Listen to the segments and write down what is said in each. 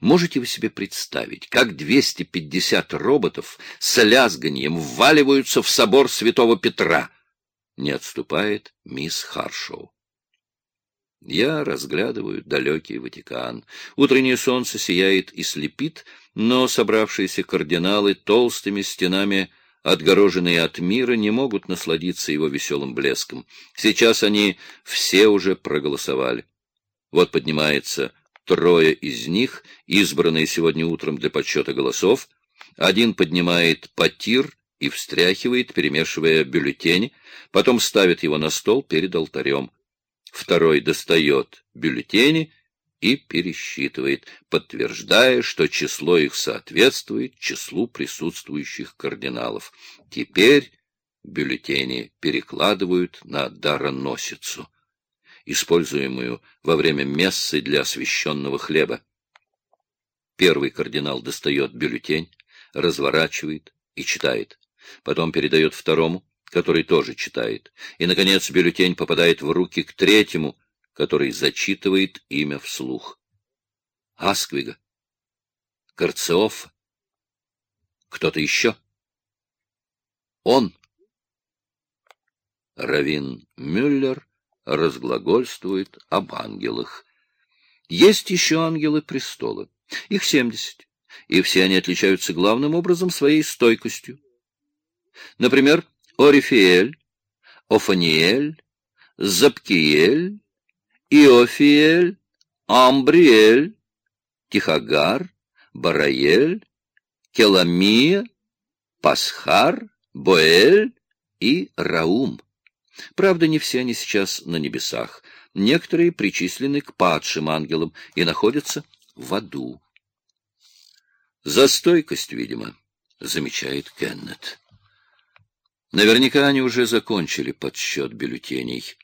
Можете вы себе представить, как 250 роботов с лязганьем вваливаются в собор святого Петра? Не отступает мисс Харшоу. Я разглядываю далекий Ватикан. Утреннее солнце сияет и слепит, но собравшиеся кардиналы толстыми стенами, отгороженные от мира, не могут насладиться его веселым блеском. Сейчас они все уже проголосовали. Вот поднимается трое из них, избранные сегодня утром для подсчета голосов. Один поднимает потир и встряхивает, перемешивая бюллетени, потом ставит его на стол перед алтарем. Второй достает бюллетени и пересчитывает, подтверждая, что число их соответствует числу присутствующих кардиналов. Теперь бюллетени перекладывают на дароносицу используемую во время мессы для освященного хлеба. Первый кардинал достает бюллетень, разворачивает и читает. Потом передает второму, который тоже читает. И, наконец, бюллетень попадает в руки к третьему, который зачитывает имя вслух. Асквига. Корцеоф. Кто-то еще? Он. Равин Мюллер разглагольствует об ангелах. Есть еще ангелы престола. Их семьдесят, и все они отличаются главным образом своей стойкостью. Например, Орифиэль, Офаниэль, Запкиэль, Иофиэль, Амбриэль, Тихагар, Бараэль, Келамия, Пасхар, Боэль и Раум. Правда, не все они сейчас на небесах. Некоторые причислены к падшим ангелам и находятся в аду. За стойкость, видимо, замечает Кеннет. Наверняка они уже закончили подсчет бюллетеней.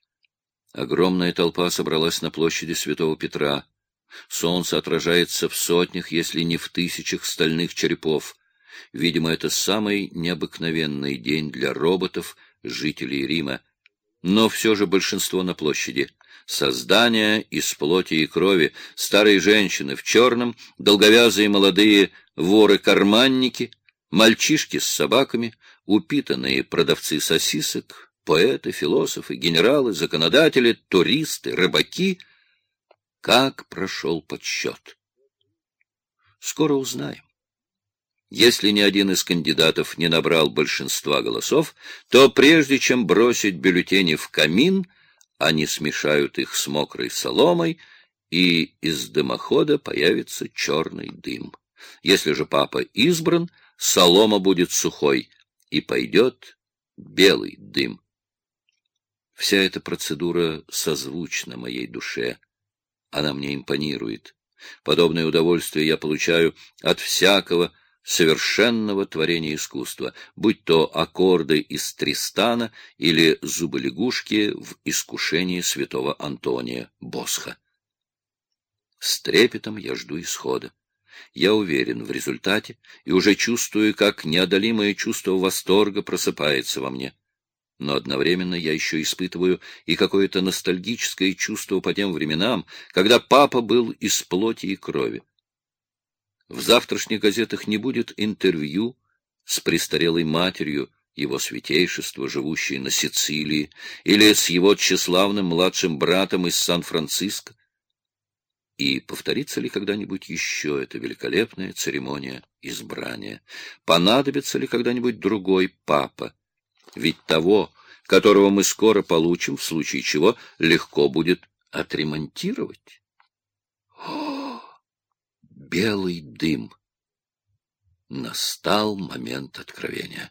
Огромная толпа собралась на площади Святого Петра. Солнце отражается в сотнях, если не в тысячах стальных черепов. Видимо, это самый необыкновенный день для роботов, жителей Рима но все же большинство на площади. Создания из плоти и крови, старые женщины в черном, долговязые молодые воры-карманники, мальчишки с собаками, упитанные продавцы сосисок, поэты, философы, генералы, законодатели, туристы, рыбаки. Как прошел подсчет? Скоро узнаем. Если ни один из кандидатов не набрал большинства голосов, то прежде чем бросить бюллетени в камин, они смешают их с мокрой соломой, и из дымохода появится черный дым. Если же папа избран, солома будет сухой, и пойдет белый дым. Вся эта процедура созвучна моей душе. Она мне импонирует. Подобное удовольствие я получаю от всякого, совершенного творения искусства, будь то аккорды из Тристана или зубы лягушки в искушении святого Антония Босха. С трепетом я жду исхода. Я уверен в результате и уже чувствую, как неодолимое чувство восторга просыпается во мне. Но одновременно я еще испытываю и какое-то ностальгическое чувство по тем временам, когда папа был из плоти и крови. В завтрашних газетах не будет интервью с престарелой матерью его святейшества, живущей на Сицилии, или с его тщеславным младшим братом из Сан-Франциско. И повторится ли когда-нибудь еще эта великолепная церемония избрания? Понадобится ли когда-нибудь другой папа? Ведь того, которого мы скоро получим, в случае чего легко будет отремонтировать белый дым. Настал момент откровения.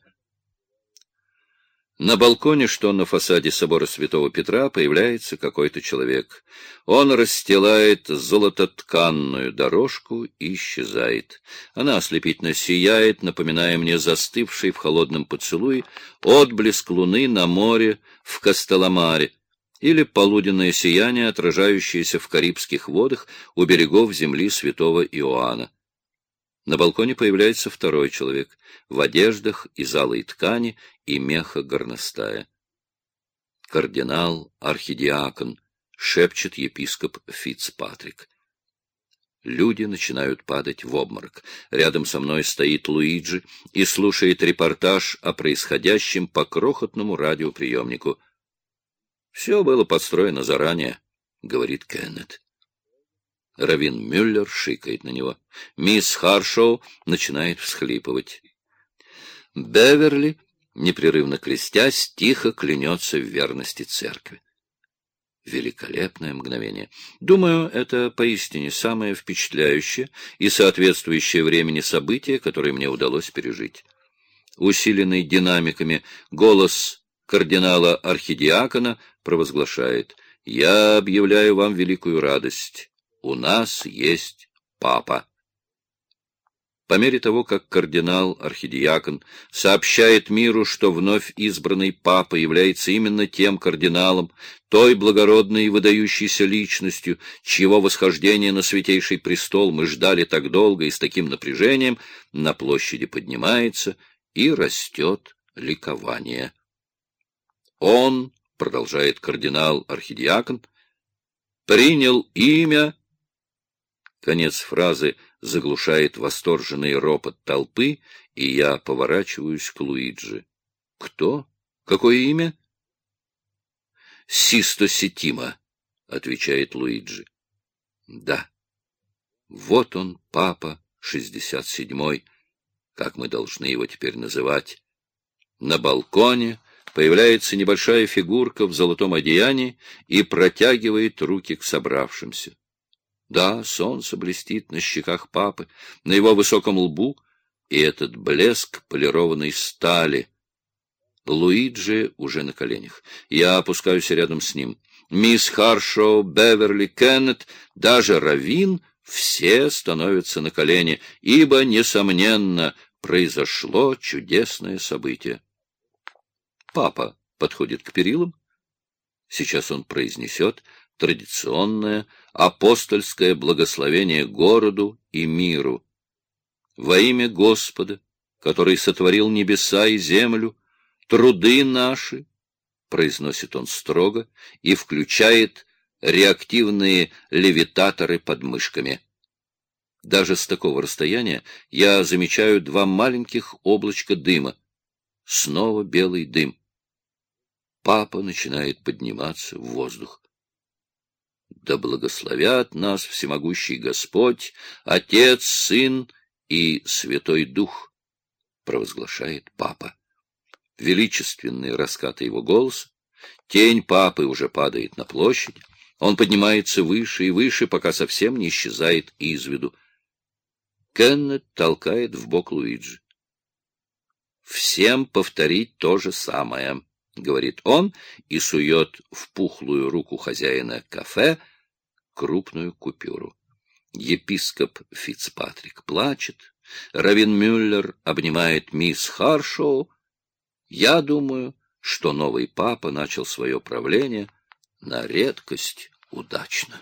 На балконе, что на фасаде собора Святого Петра, появляется какой-то человек. Он расстилает золототканную дорожку и исчезает. Она ослепительно сияет, напоминая мне застывший в холодном поцелуе отблеск луны на море в Костеломаре, или полуденное сияние, отражающееся в Карибских водах у берегов земли святого Иоанна. На балконе появляется второй человек в одеждах из алой ткани и меха горностая. Кардинал, архидиакон, шепчет епископ Фицпатрик. Люди начинают падать в обморок. Рядом со мной стоит Луиджи и слушает репортаж о происходящем по крохотному радиоприемнику. «Все было подстроено заранее», — говорит Кеннет. Равин Мюллер шикает на него. Мисс Харшоу начинает всхлипывать. Беверли, непрерывно крестясь, тихо клянется в верности церкви. Великолепное мгновение. Думаю, это поистине самое впечатляющее и соответствующее времени событие, которое мне удалось пережить. Усиленный динамиками голос кардинала архидиакона провозглашает «Я объявляю вам великую радость. У нас есть папа». По мере того, как кардинал-архидиакон сообщает миру, что вновь избранный папа является именно тем кардиналом, той благородной и выдающейся личностью, чьего восхождения на святейший престол мы ждали так долго и с таким напряжением, на площади поднимается и растет ликование. Он, продолжает кардинал-архидиакон, принял имя... Конец фразы заглушает восторженный ропот толпы, и я поворачиваюсь к Луиджи. «Кто? Какое имя?» «Систо Сетима», — отвечает Луиджи. «Да, вот он, папа, шестьдесят седьмой, как мы должны его теперь называть. На балконе появляется небольшая фигурка в золотом одеянии и протягивает руки к собравшимся. Да, солнце блестит на щеках папы, на его высоком лбу, и этот блеск полированной стали. Луиджи уже на коленях. Я опускаюсь рядом с ним. Мисс Харшоу, Беверли, Кеннет, даже Равин — все становятся на колени, ибо, несомненно, произошло чудесное событие. Папа подходит к перилам. Сейчас он произнесет традиционное апостольское благословение городу и миру. Во имя Господа, который сотворил небеса и землю, труды наши, произносит он строго и включает реактивные левитаторы под мышками. Даже с такого расстояния я замечаю два маленьких облачка дыма. Снова белый дым. Папа начинает подниматься в воздух. Да благословят нас всемогущий Господь, Отец, Сын и Святой Дух, провозглашает Папа. Величественные раскаты его голоса, тень Папы уже падает на площадь, он поднимается выше и выше, пока совсем не исчезает из виду. Кеннет толкает в бок Луиджи. «Всем повторить то же самое», — говорит он и сует в пухлую руку хозяина кафе крупную купюру. Епископ Фицпатрик плачет, Равин Мюллер обнимает мисс Харшоу. Я думаю, что новый папа начал свое правление на редкость удачно.